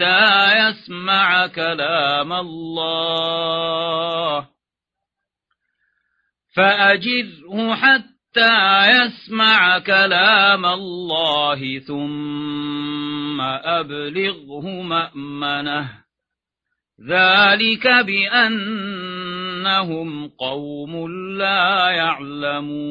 حتى يسمع كلام الله. فأجره حتى يسمع كلام الله ثم أبلغه مأمنه. ذلك بأنهم قوم لا يعلمون.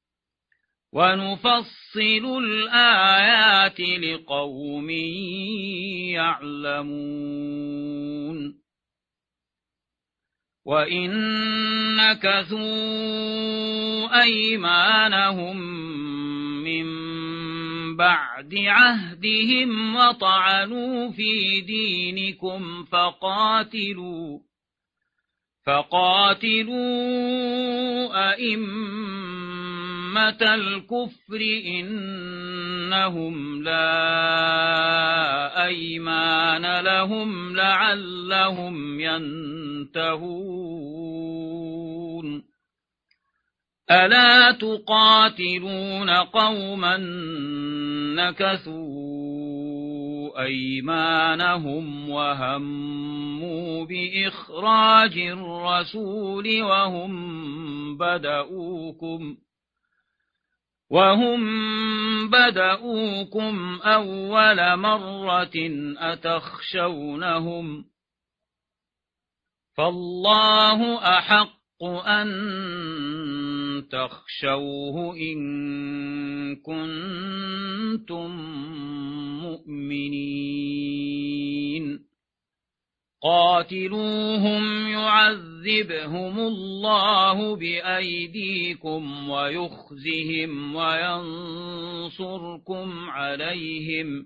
ونفصل الآيات لقوم يعلمون. وإن نكثوا أيمانهم من بعد عهدهم وطعنوا في دينكم فقاتلوا فقاتلوا أئمة الكفر إنهم لا أيمان لهم لعلهم ينتهون ألا تقاتلون قوما نكثوا أيمانهم وهموا بإخراج الرسول وهم بدؤوكم وهم بدؤوكم أول مرة أتخشونهم فالله أحق أن تخشوه إن كنتم مؤمنين. قاتلوهم يعذبهم الله بأيديكم ويخزهم وينصركم عليهم.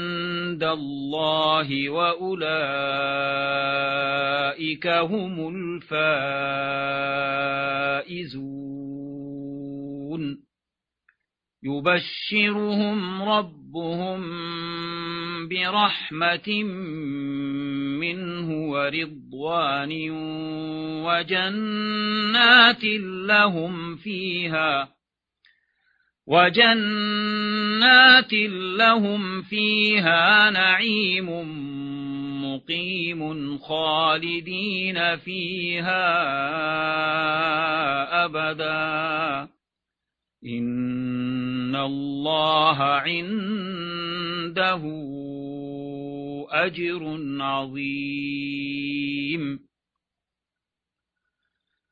الله وأولئك هم الفائزون. يبشرهم ربهم برحمة منه ورضوان وجنات لهم فيها وجنات لهم فيها نعيم مقيم خالدين فيها أبدا. إن الله عنده أجر عظيم.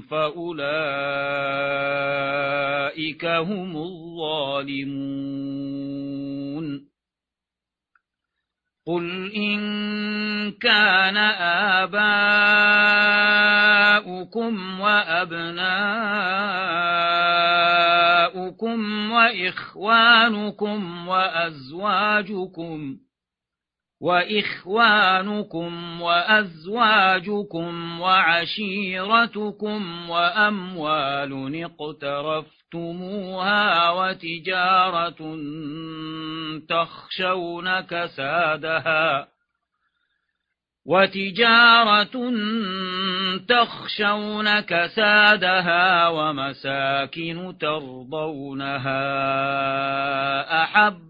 فأولئك هم الظالمون. قل إن كان آباؤكم وأبناؤكم وإخوانكم وأزواجكم وإخوانكم وأزواجكم وعشيرتكم وأموال اقترفتموها وتجارة تخشون كسادها وتجارة تخشون كسادها ومساكن ترضونها أحب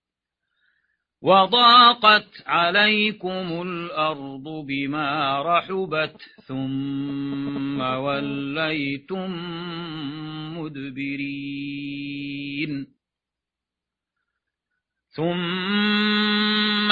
وضاقت عليكم الأرض بما رحبت ثم وليتم مدبرين. ثم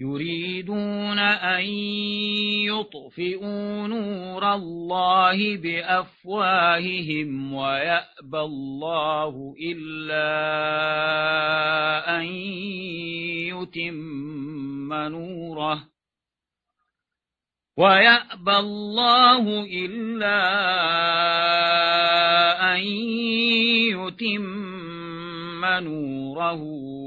يريدون أن يطفئوا نور الله بأفواههم ويأبى الله إلا أن يتم نوره ويأبى الله إلا أن يتم نوره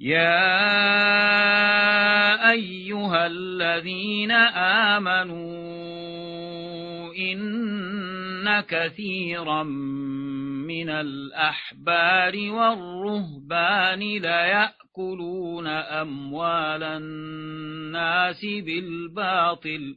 يا أيها الذين آمنوا إن كثيرا من الأحبار والرهبان ليأكلون أموال الناس بالباطل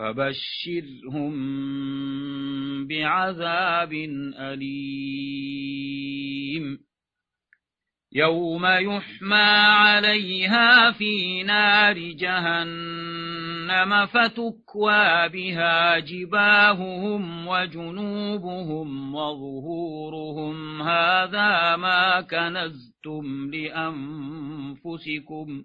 فبشرهم بعذاب أليم. يوم يحمى عليها في نار جهنم فتكوى بها جباههم وجنوبهم وظهورهم. هذا ما كنزتم لأنفسكم.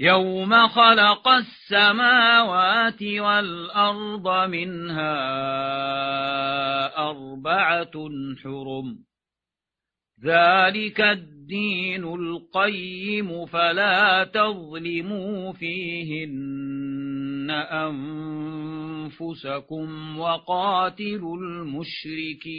يوم خلق السماوات والأرض منها أربعة حرم. ذلك الدين القيم فلا تظلموا فيهن أنفسكم وقاتلوا المشركين.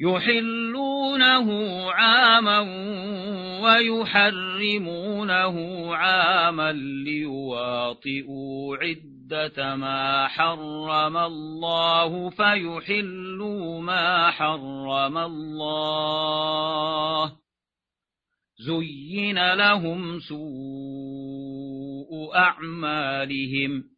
يحلونه عاما ويحرمونه عاما ليواطئوا عدة ما حرم الله فيحلوا ما حرم الله. زين لهم سوء أعمالهم.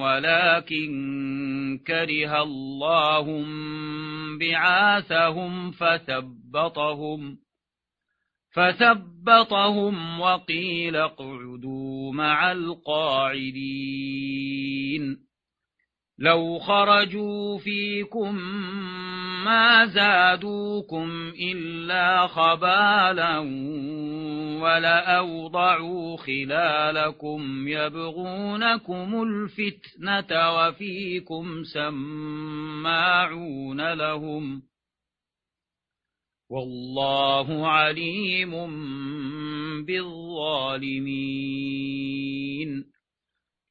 ولكن كره الله بعاثهم فثبطهم فثبطهم وقيل اقعدوا مع القاعدين لو خرجوا فيكم ما زادوكم إلا خبالا ولأوضعوا خلالكم يبغونكم الفتنة وفيكم سماعون لهم والله عليم بالظالمين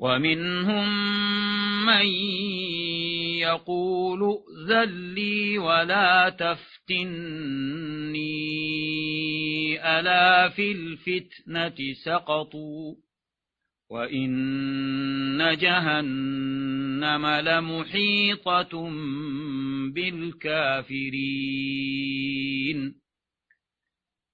ومنهم من يقول ائذن لي ولا تفتني ألا في الفتنة سقطوا؟ وإن جهنم لمحيطة بالكافرين.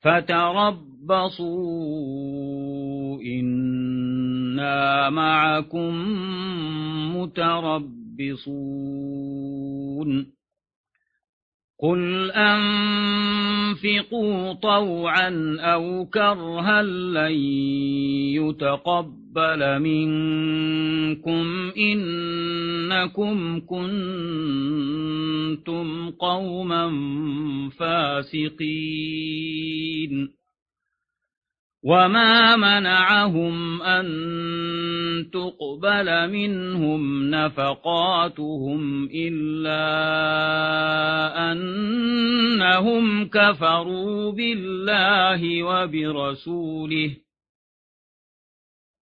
فتربصوا إنا معكم متربصون. قل أنفقوا طوعا أو كرها لن يتقبل منكم إنكم كنتم قوما فاسقين وما منعهم أن تقبل منهم نفقاتهم إلا أنهم كفروا بالله وبرسوله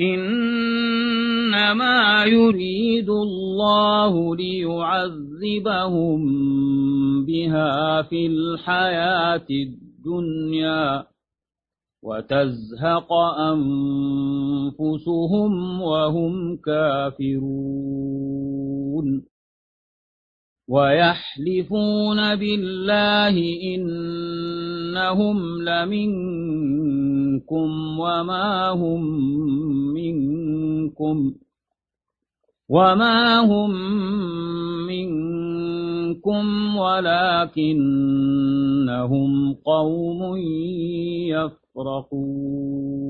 إنما يريد الله ليعذبهم بها في الحياة الدنيا وتزهق أنفسهم وهم كافرون ويحلفون بالله إنهم لمنكم وما هم منكم وما هم منكم ولكنهم قوم يفرقون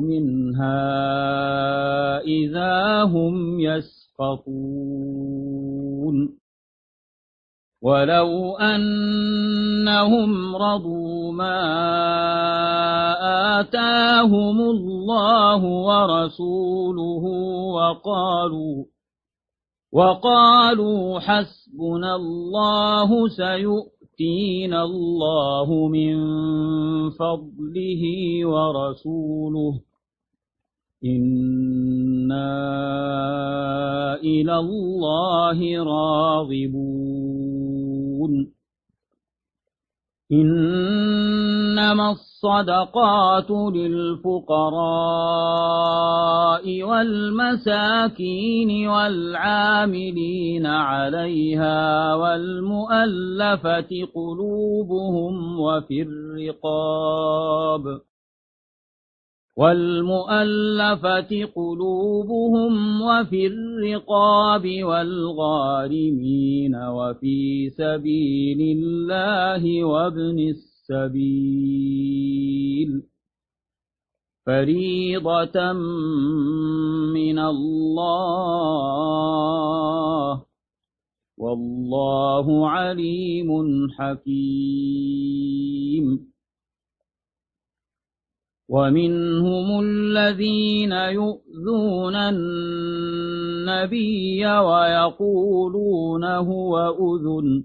منها إذا هم يسقطون ولو أنهم رضوا ما آتاهم الله ورسوله وقالوا وقالوا حسبنا الله سيؤمن يؤتينا الله من فضله ورسوله. إنا إلى الله راغبون. إنما الصدقات للفقراء والمساكين والعاملين عليها والمؤلفة قلوبهم وفي الرقاب والمؤلفة قلوبهم وفي الرقاب والغارمين وفي سبيل الله وابن السبيل فريضة من الله. والله عليم حكيم. ومنهم الذين يؤذون النبي ويقولون هو أذن.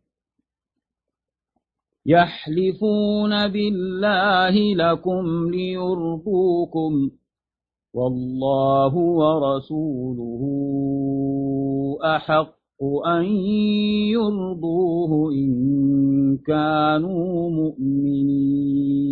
يحلفون بالله لكم ليرضوكم والله ورسوله أحق أن يرضوه إن كانوا مؤمنين.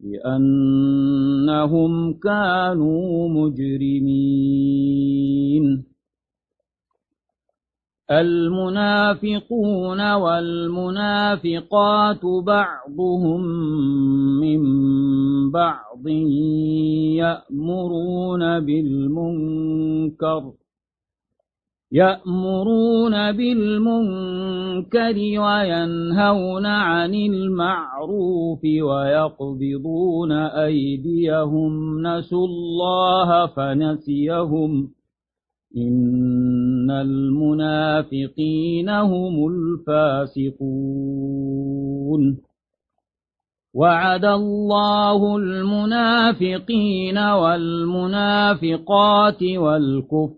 بأنهم كانوا مجرمين. المنافقون والمنافقات بعضهم من بعض يأمرون بالمنكر. يأمرون بالمنكر وينهون عن المعروف ويقبضون أيديهم. نسوا الله فنسيهم. إن المنافقين هم الفاسقون. وعد الله المنافقين والمنافقات والكفر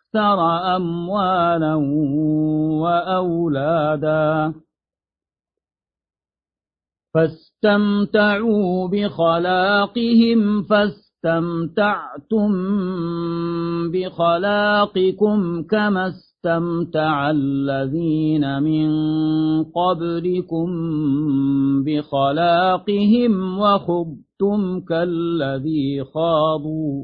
أكثر أموالا وأولادا. فاستمتعوا بخلاقهم فاستمتعتم بخلاقكم كما استمتع الذين من قبلكم بخلاقهم وخبتم كالذي خاضوا.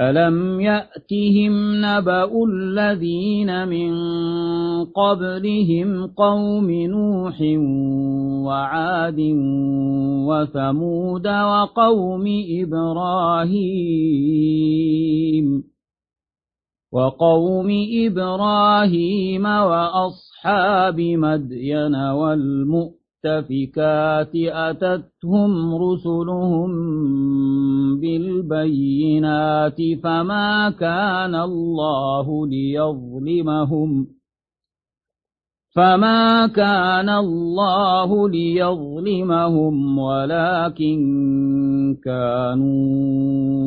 ألم يأتهم نبأ الذين من قبلهم قوم نوح وعاد وثمود وقوم إبراهيم وقوم إبراهيم وأصحاب مدين والمؤمنين المؤتفكات أتتهم رسلهم بالبينات فما كان الله ليظلمهم فما كان الله ليظلمهم ولكن كانوا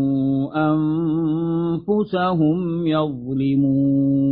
أنفسهم يظلمون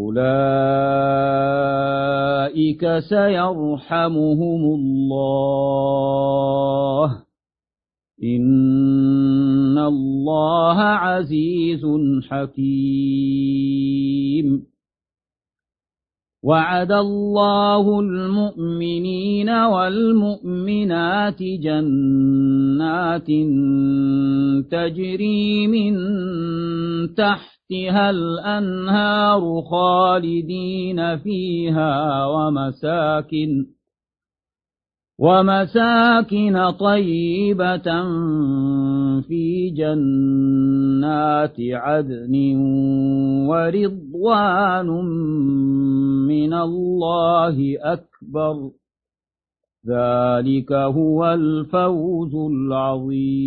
أولئك سيرحمهم الله. إن الله عزيز حكيم. وعد الله المؤمنين والمؤمنات جنات تجري من تحت تحتها الأنهار خالدين فيها ومساكن ومساكن طيبة في جنات عدن ورضوان من الله أكبر. ذلك هو الفوز العظيم.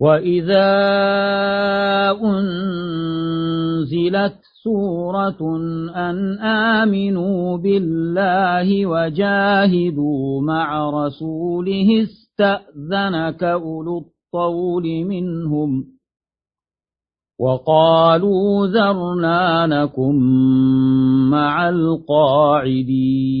وإذا أنزلت سورة أن آمنوا بالله وجاهدوا مع رسوله استأذنك أولو الطول منهم وقالوا ذرنا مع القاعدين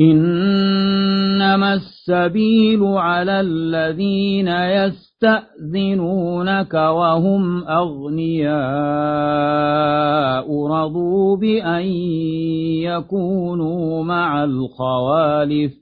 إنما السبيل على الذين يستأذنونك وهم أغنياء رضوا بأن يكونوا مع الخوالف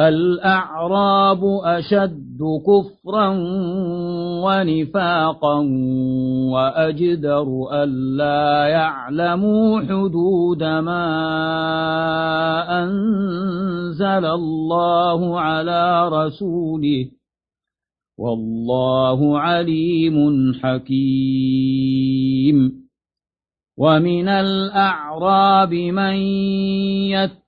الأعراب أشد كفرا ونفاقا وأجدر ألا يعلموا حدود ما أنزل الله على رسوله والله عليم حكيم. ومن الأعراب من يتبع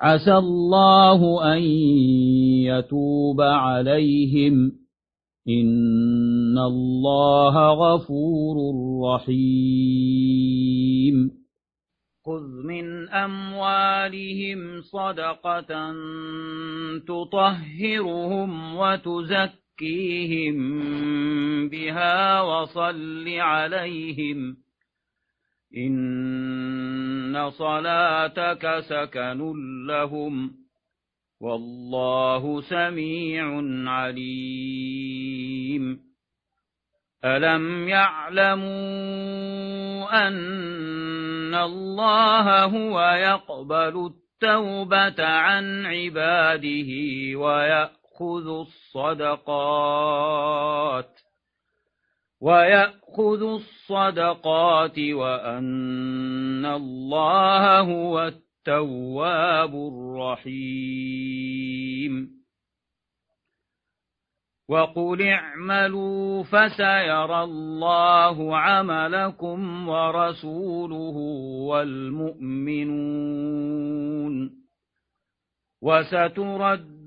عسى الله أن يتوب عليهم. إن الله غفور رحيم. خذ من أموالهم صدقة تطهرهم وتزكيهم بها وصل عليهم. إن صلاتك سكن لهم والله سميع عليم ألم يعلموا أن الله هو يقبل التوبة عن عباده ويأخذ الصدقات ويأخذ الصدقات وأن الله هو التواب الرحيم. وقل اعملوا فسيرى الله عملكم ورسوله والمؤمنون.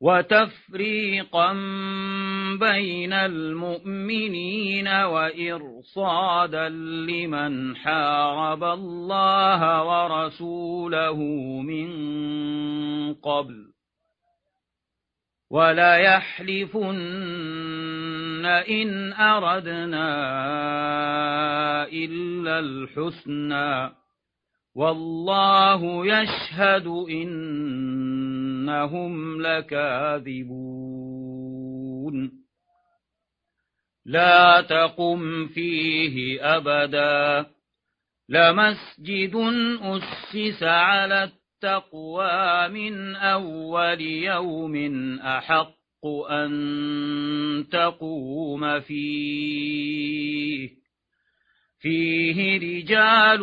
وتفريقا بين المؤمنين وإرصادا لمن حارب الله ورسوله من قبل. ولا يحلفن إن أردنا إلا الحسنى. والله يشهد إنهم لكاذبون لا تقم فيه أبدا لمسجد أسس على التقوى من أول يوم أحق أن تقوم فيه فيه رجال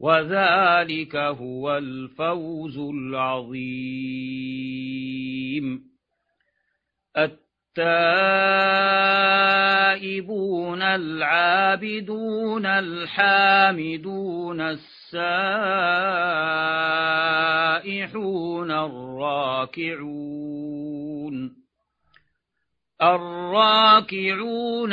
وذلك هو الفوز العظيم. التائبون العابدون الحامدون السائحون الراكعون. الراكعون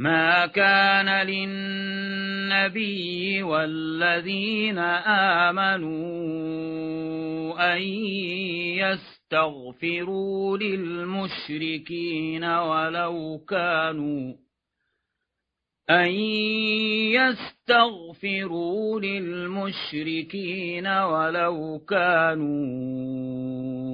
ما كان للنبي والذين آمنوا أن يستغفروا للمشركين ولو كانوا أن يستغفروا للمشركين ولو كانوا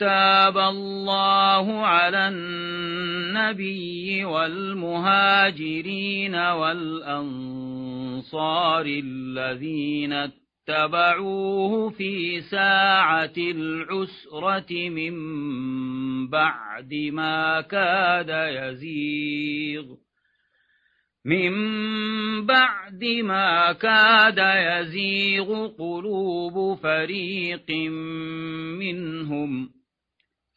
تاب الله على النبي والمهاجرين والأنصار الذين اتبعوه في ساعة العسرة من بعد ما كاد يزيغ من بعد ما كاد يزيغ قلوب فريق منهم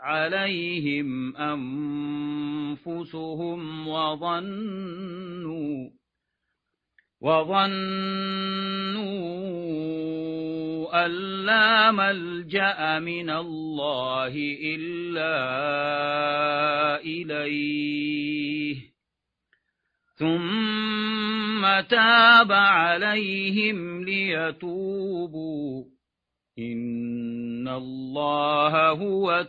عليهم أنفسهم وظنوا وظنوا أن لا ملجأ من الله إلا إليه. ثم تاب عليهم ليتوبوا. إن الله هو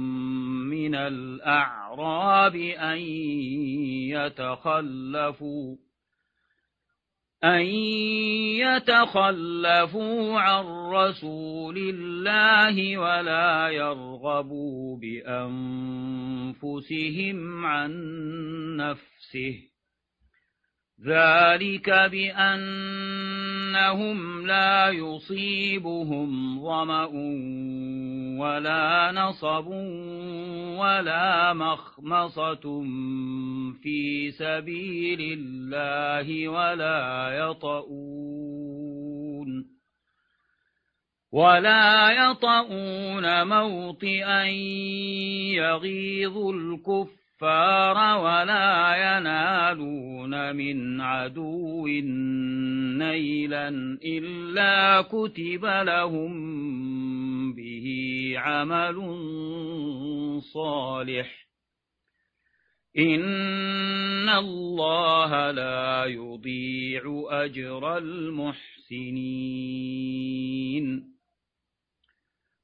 من الأعراب أن يتخلفوا أن يتخلفوا عن رسول الله ولا يرغبوا بأنفسهم عن نفسه. ذلك بأنهم لا يصيبهم ظمأ ولا نصب ولا مخمصة في سبيل الله ولا يطؤون ولا يطؤون موطئا يغيظ الكفار ولا ينالون من عدو نيلا إلا كتب لهم عمل صالح. إن الله لا يضيع أجر المحسنين.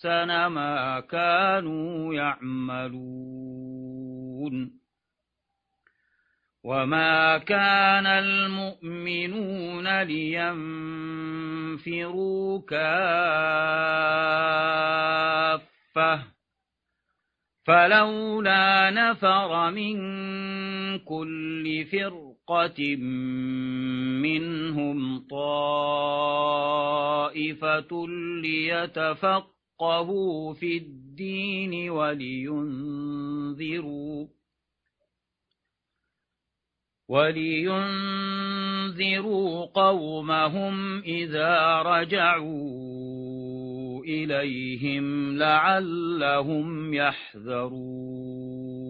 أحسن ما كانوا يعملون. وما كان المؤمنون لينفروا كافة. فلولا نفر من كل فرقة منهم طائفة ليتفق يفقهوا في الدين ولينذروا ولينذروا قومهم إذا رجعوا إليهم لعلهم يحذرون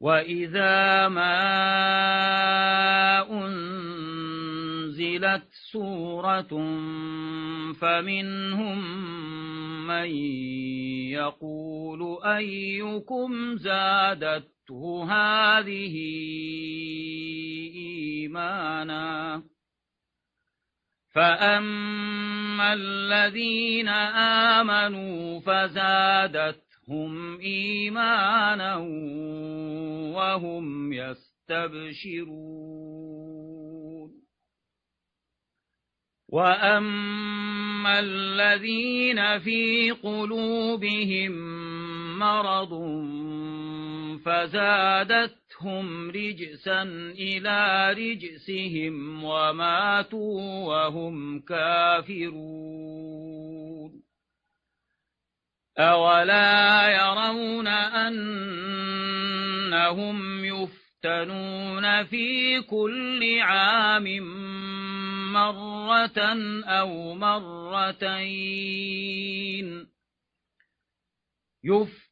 وإذا ما أنزلت سورة فمنهم من يقول أيكم زادته هذه إيمانا فأما الذين آمنوا فزادت هم إيمانا وهم يستبشرون وأما الذين في قلوبهم مرض فزادتهم رجسا إلى رجسهم وماتوا وهم كافرون أولا يرون أنهم يفتنون في كل عام مرة أو مرتين يفتنون